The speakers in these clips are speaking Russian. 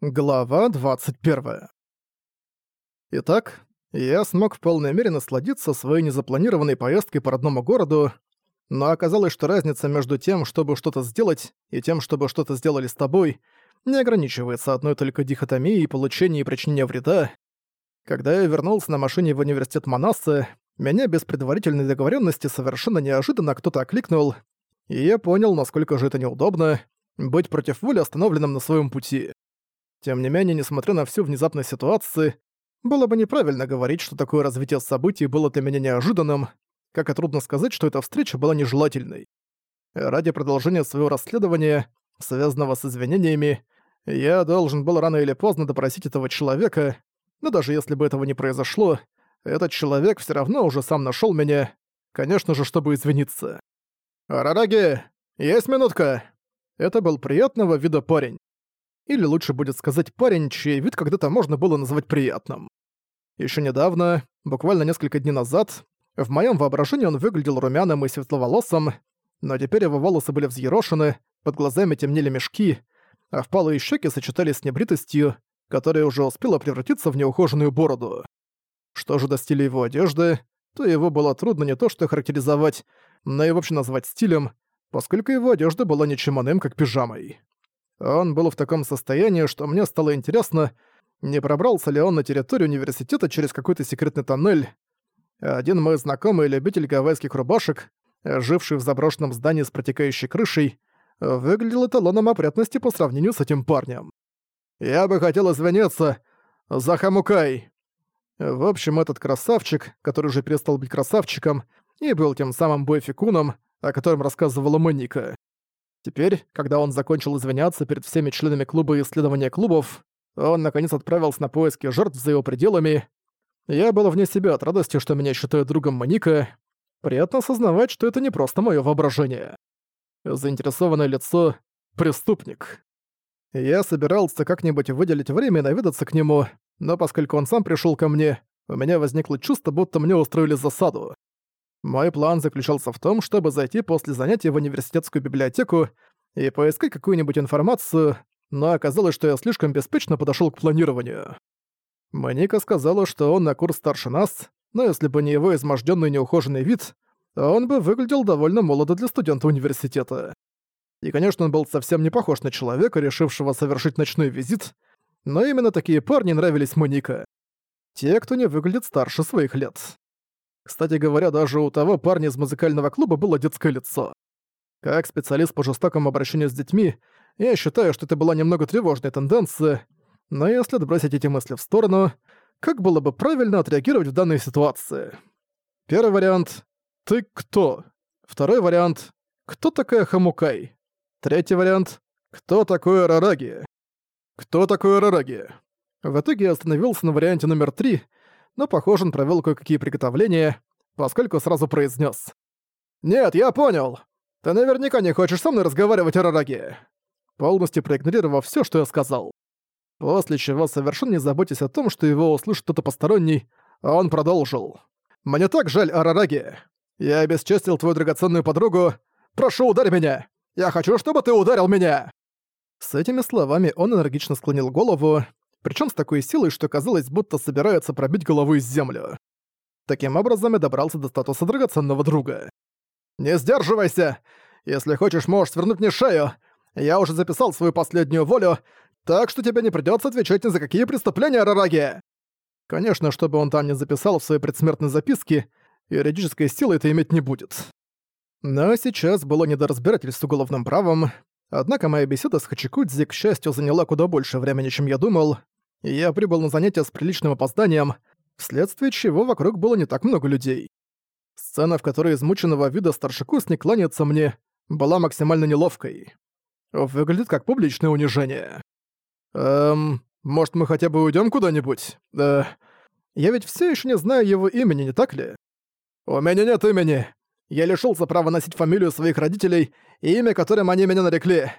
Глава 21. Итак, я смог в полной мере насладиться своей незапланированной поездкой по родному городу, но оказалось, что разница между тем, чтобы что-то сделать, и тем, чтобы что-то сделали с тобой, не ограничивается одной только дихотомией получения и причинения вреда. Когда я вернулся на машине в университет Манасса, меня без предварительной договоренности совершенно неожиданно кто-то окликнул, и я понял, насколько же это неудобно — быть против воли остановленным на своем пути. Тем не менее, несмотря на всю внезапность ситуации, было бы неправильно говорить, что такое развитие событий было для меня неожиданным, как и трудно сказать, что эта встреча была нежелательной. Ради продолжения своего расследования, связанного с извинениями, я должен был рано или поздно допросить этого человека, но даже если бы этого не произошло, этот человек все равно уже сам нашел меня, конечно же, чтобы извиниться. «Рараги, есть минутка!» Это был приятного вида парень или лучше будет сказать парень, чей вид когда-то можно было назвать приятным. Еще недавно, буквально несколько дней назад, в моем воображении он выглядел румяным и светловолосым, но теперь его волосы были взъерошены, под глазами темнели мешки, а впалые щеки сочетались с небритостью, которая уже успела превратиться в неухоженную бороду. Что же до стиля его одежды, то его было трудно не то что характеризовать, но и вообще назвать стилем, поскольку его одежда была ничем иным, как пижамой. Он был в таком состоянии, что мне стало интересно, не пробрался ли он на территорию университета через какой-то секретный тоннель. Один мой знакомый любитель гавайских рубашек, живший в заброшенном здании с протекающей крышей, выглядел эталоном опрятности по сравнению с этим парнем. «Я бы хотел извиниться за Хамукай!» В общем, этот красавчик, который уже перестал быть красавчиком, и был тем самым бойфикуном, о котором рассказывала Моника. Теперь, когда он закончил извиняться перед всеми членами клуба и исследования клубов, он, наконец, отправился на поиски жертв за его пределами. Я был вне себя от радости, что меня считают другом Маника. Приятно осознавать, что это не просто мое воображение. Заинтересованное лицо — преступник. Я собирался как-нибудь выделить время и наведаться к нему, но поскольку он сам пришел ко мне, у меня возникло чувство, будто мне устроили засаду. Мой план заключался в том, чтобы зайти после занятий в университетскую библиотеку и поискать какую-нибудь информацию, но оказалось, что я слишком беспечно подошёл к планированию. Маника сказала, что он на курс старше нас, но если бы не его измождённый неухоженный вид, он бы выглядел довольно молодо для студента университета. И, конечно, он был совсем не похож на человека, решившего совершить ночной визит, но именно такие парни нравились Моника. Те, кто не выглядит старше своих лет. Кстати говоря, даже у того парня из музыкального клуба было детское лицо. Как специалист по жестокому обращению с детьми, я считаю, что это была немного тревожная тенденция, но если отбросить эти мысли в сторону, как было бы правильно отреагировать в данной ситуации? Первый вариант — «Ты кто?». Второй вариант — «Кто такая Хамукай?». Третий вариант — «Кто такой Рараги?». «Кто такой Рараги?». В итоге я остановился на варианте номер три — но, похоже, он провёл кое-какие приготовления, поскольку сразу произнёс. «Нет, я понял. Ты наверняка не хочешь со мной разговаривать о Рараге». Полностью проигнорировав всё, что я сказал. После чего, совершенно не заботясь о том, что его услышит кто-то посторонний, он продолжил. «Мне так жаль о Я обесчестил твою драгоценную подругу. Прошу, ударь меня! Я хочу, чтобы ты ударил меня!» С этими словами он энергично склонил голову, причем с такой силой, что казалось, будто собирается пробить головой землю. Таким образом я добрался до статуса драгоценного друга. «Не сдерживайся! Если хочешь, можешь свернуть мне шею! Я уже записал свою последнюю волю, так что тебе не придется отвечать ни за какие преступления, Рараги!» Конечно, чтобы он там не записал в своей предсмертной записке, юридической силы это иметь не будет. Но сейчас было не до разбирательств с уголовным правом, Однако моя беседа с Хачикудзи, к счастью, заняла куда больше времени, чем я думал, и я прибыл на занятия с приличным опозданием, вследствие чего вокруг было не так много людей. Сцена, в которой измученного вида старшекурсник кланяется мне, была максимально неловкой. Выглядит как публичное унижение. Эм, может, мы хотя бы уйдем куда-нибудь? Э, я ведь все еще не знаю его имени, не так ли? У меня нет имени. Я лишился права носить фамилию своих родителей и имя, которым они меня нарекли.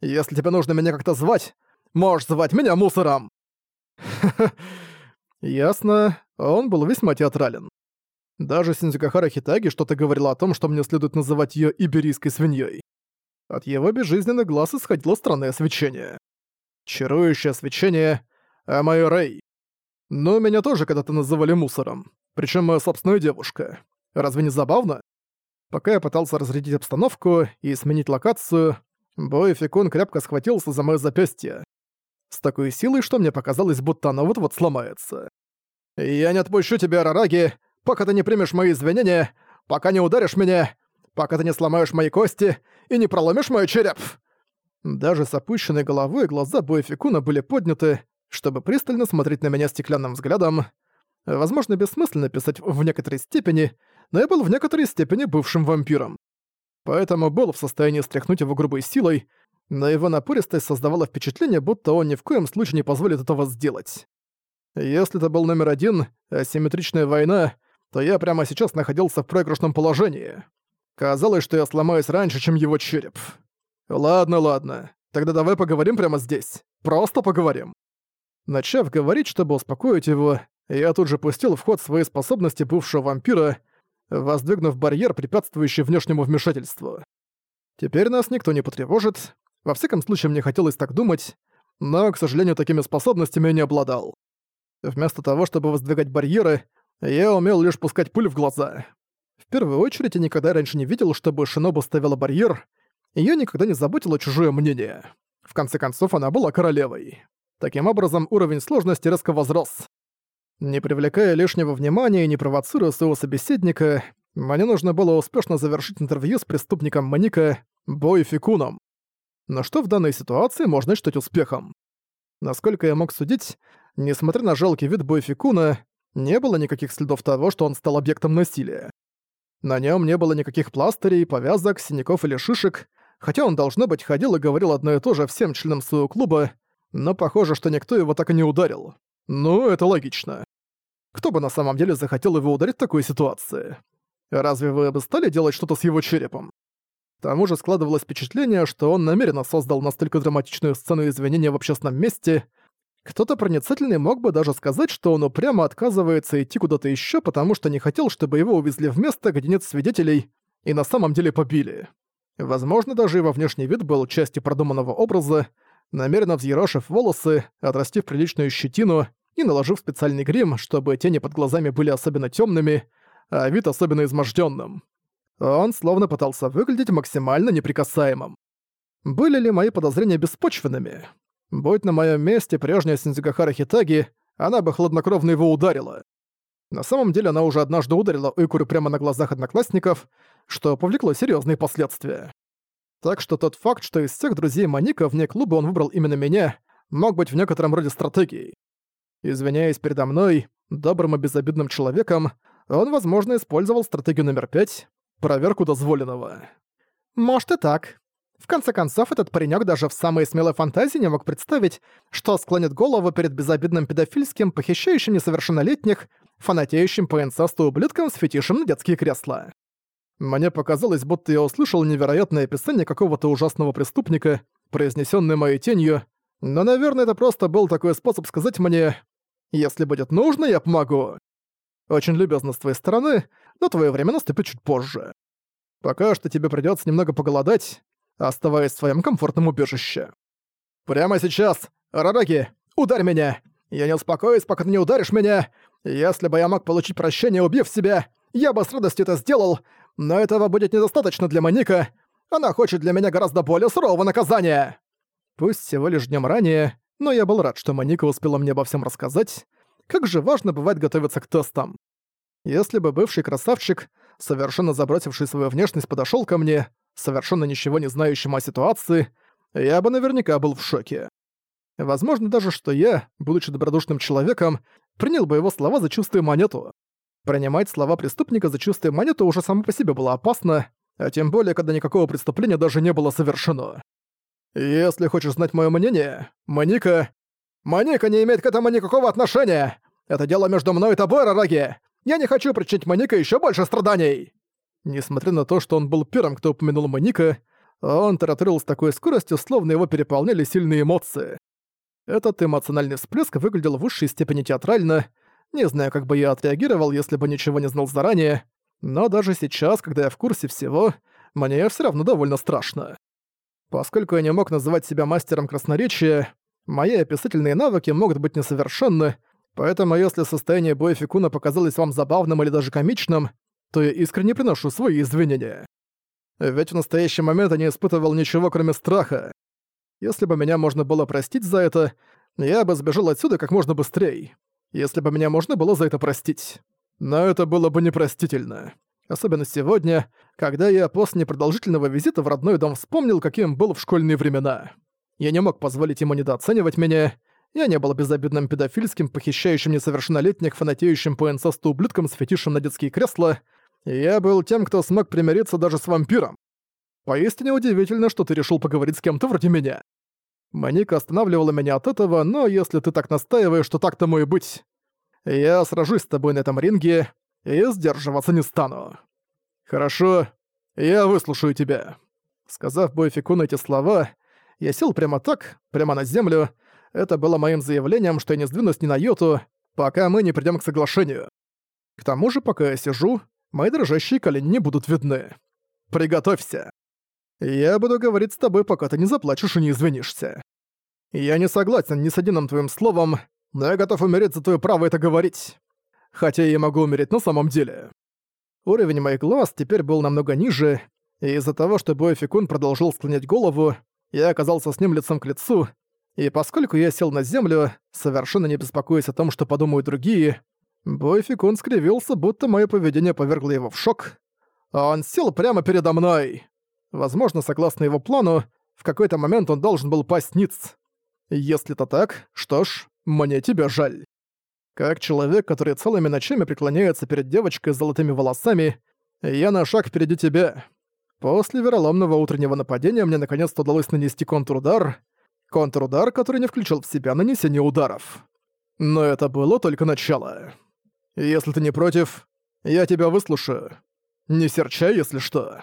Если тебе нужно меня как-то звать, можешь звать меня мусором!» Ясно, он был весьма театрален. Даже Синдзюкахара Хитаги что-то говорила о том, что мне следует называть ее иберийской свиньей. От его безжизненных глаз исходило странное свечение. Чарующее свечение Амайорей. Но ну, меня тоже когда-то называли мусором. Причем моя собственная девушка. Разве не забавно? Пока я пытался разрядить обстановку и сменить локацию, Боэфикун крепко схватился за моё запястье. С такой силой, что мне показалось, будто оно вот-вот сломается. «Я не отпущу тебя, Рараги, пока ты не примешь мои извинения, пока не ударишь меня, пока ты не сломаешь мои кости и не проломишь мой череп!» Даже с опущенной головой глаза Боэфикуна были подняты, чтобы пристально смотреть на меня стеклянным взглядом. Возможно, бессмысленно писать в некоторой степени, но я был в некоторой степени бывшим вампиром. Поэтому был в состоянии стряхнуть его грубой силой, но его напористость создавала впечатление, будто он ни в коем случае не позволит этого сделать. Если это был номер один, асимметричная война, то я прямо сейчас находился в проигрышном положении. Казалось, что я сломаюсь раньше, чем его череп. Ладно, ладно. Тогда давай поговорим прямо здесь. Просто поговорим. Начав говорить, чтобы успокоить его, я тут же пустил в ход свои способности бывшего вампира, воздвигнув барьер, препятствующий внешнему вмешательству. Теперь нас никто не потревожит, во всяком случае мне хотелось так думать, но, к сожалению, такими способностями я не обладал. Вместо того, чтобы воздвигать барьеры, я умел лишь пускать пыль в глаза. В первую очередь я никогда раньше не видел, чтобы Шиноба ставила барьер, и я никогда не заботила чужое мнение. В конце концов, она была королевой. Таким образом, уровень сложности резко возрос. Не привлекая лишнего внимания и не провоцируя своего собеседника, мне нужно было успешно завершить интервью с преступником Маника Бой Фикуном. Но что в данной ситуации можно считать успехом? Насколько я мог судить, несмотря на жалкий вид Бой Фикуна, не было никаких следов того, что он стал объектом насилия. На нем не было никаких пластырей, повязок, синяков или шишек, хотя он, должно быть, ходил и говорил одно и то же всем членам своего клуба, но похоже, что никто его так и не ударил. Ну, это логично. Кто бы на самом деле захотел его ударить в такой ситуации? Разве вы бы стали делать что-то с его черепом? К тому же складывалось впечатление, что он намеренно создал настолько драматичную сцену извинения в общественном месте. Кто-то проницательный мог бы даже сказать, что он упрямо отказывается идти куда-то еще, потому что не хотел, чтобы его увезли в место, где нет свидетелей, и на самом деле побили. Возможно, даже его внешний вид был частью продуманного образа, намеренно взъерошив волосы, отрастив приличную щетину — и наложив специальный грим, чтобы тени под глазами были особенно темными, а вид особенно изможденным. Он словно пытался выглядеть максимально неприкасаемым. Были ли мои подозрения беспочвенными? Будь на моем месте прежняя Синдзюкахара Хитаги, она бы хладнокровно его ударила. На самом деле она уже однажды ударила Икуру прямо на глазах одноклассников, что повлекло серьезные последствия. Так что тот факт, что из всех друзей Маника вне клуба он выбрал именно меня, мог быть в некотором роде стратегией. Извиняясь передо мной, добрым и безобидным человеком, он, возможно, использовал стратегию номер пять — проверку дозволенного. Может и так. В конце концов, этот паренек даже в самой смелой фантазии не мог представить, что склонит голову перед безобидным педофильским, похищающим несовершеннолетних, фанатеющим по инцесту ублюдкам с фетишем на детские кресла. Мне показалось, будто я услышал невероятное описание какого-то ужасного преступника, произнесённое моей тенью, но, наверное, это просто был такой способ сказать мне если будет нужно, я помогу. Очень любезно с твоей стороны, но твое время наступит чуть позже. Пока что тебе придется немного поголодать, оставаясь в своем комфортном убежище. Прямо сейчас, Рараги, ударь меня! Я не успокоюсь, пока ты не ударишь меня! Если бы я мог получить прощение, убив себя, я бы с радостью это сделал, но этого будет недостаточно для Маника. Она хочет для меня гораздо более сурового наказания. Пусть всего лишь днем ранее, но я был рад, что Моника успела мне обо всем рассказать, как же важно бывает готовиться к тестам. Если бы бывший красавчик, совершенно забросивший свою внешность, подошел ко мне, совершенно ничего не знающим о ситуации, я бы наверняка был в шоке. Возможно даже, что я, будучи добродушным человеком, принял бы его слова за чистую монету. Принимать слова преступника за чистую монету уже само по себе было опасно, а тем более, когда никакого преступления даже не было совершено. «Если хочешь знать моё мнение, Маника...» «Маника не имеет к этому никакого отношения! Это дело между мной и тобой, Рараги! Я не хочу причинить Маника ещё больше страданий!» Несмотря на то, что он был первым, кто упомянул Маника, он тараторил с такой скоростью, словно его переполняли сильные эмоции. Этот эмоциональный всплеск выглядел в высшей степени театрально, не знаю, как бы я отреагировал, если бы ничего не знал заранее, но даже сейчас, когда я в курсе всего, мне всё равно довольно страшно. Поскольку я не мог называть себя мастером красноречия, мои описательные навыки могут быть несовершенны, поэтому если состояние боя Фикуна показалось вам забавным или даже комичным, то я искренне приношу свои извинения. Ведь в настоящий момент я не испытывал ничего, кроме страха. Если бы меня можно было простить за это, я бы сбежал отсюда как можно быстрее. Если бы меня можно было за это простить. Но это было бы непростительно. Особенно сегодня, когда я после непродолжительного визита в родной дом вспомнил, каким был в школьные времена. Я не мог позволить ему недооценивать меня. Я не был безобидным педофильским, похищающим несовершеннолетних, фанатеющим по инцесту ублюдком с фетишем на детские кресла. Я был тем, кто смог примириться даже с вампиром. Поистине удивительно, что ты решил поговорить с кем-то вроде меня. Маника останавливала меня от этого, но если ты так настаиваешь, то так-то и быть. Я сражусь с тобой на этом ринге, и сдерживаться не стану. Хорошо, я выслушаю тебя. Сказав Бойфикуну эти слова, я сел прямо так, прямо на землю. Это было моим заявлением, что я не сдвинусь ни на йоту, пока мы не придем к соглашению. К тому же, пока я сижу, мои дрожащие колени не будут видны. Приготовься. Я буду говорить с тобой, пока ты не заплачешь и не извинишься. Я не согласен ни с одним твоим словом, но я готов умереть за твое право это говорить хотя я могу умереть на самом деле. Уровень моих глаз теперь был намного ниже, и из-за того, что Боефикун продолжил склонять голову, я оказался с ним лицом к лицу, и поскольку я сел на землю, совершенно не беспокоясь о том, что подумают другие, Бойфикун скривился, будто мое поведение повергло его в шок. Он сел прямо передо мной. Возможно, согласно его плану, в какой-то момент он должен был пасть ниц. Если это так, что ж, мне тебя жаль. Как человек, который целыми ночами преклоняется перед девочкой с золотыми волосами, я на шаг впереди тебя. После вероломного утреннего нападения мне наконец-то удалось нанести контрудар. Контрудар, который не включил в себя нанесение ударов. Но это было только начало. Если ты не против, я тебя выслушаю. Не серчай, если что.